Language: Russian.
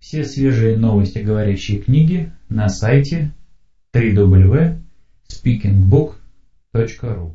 Все свежие новости говорящей книги на сайте www.speakingbook.ru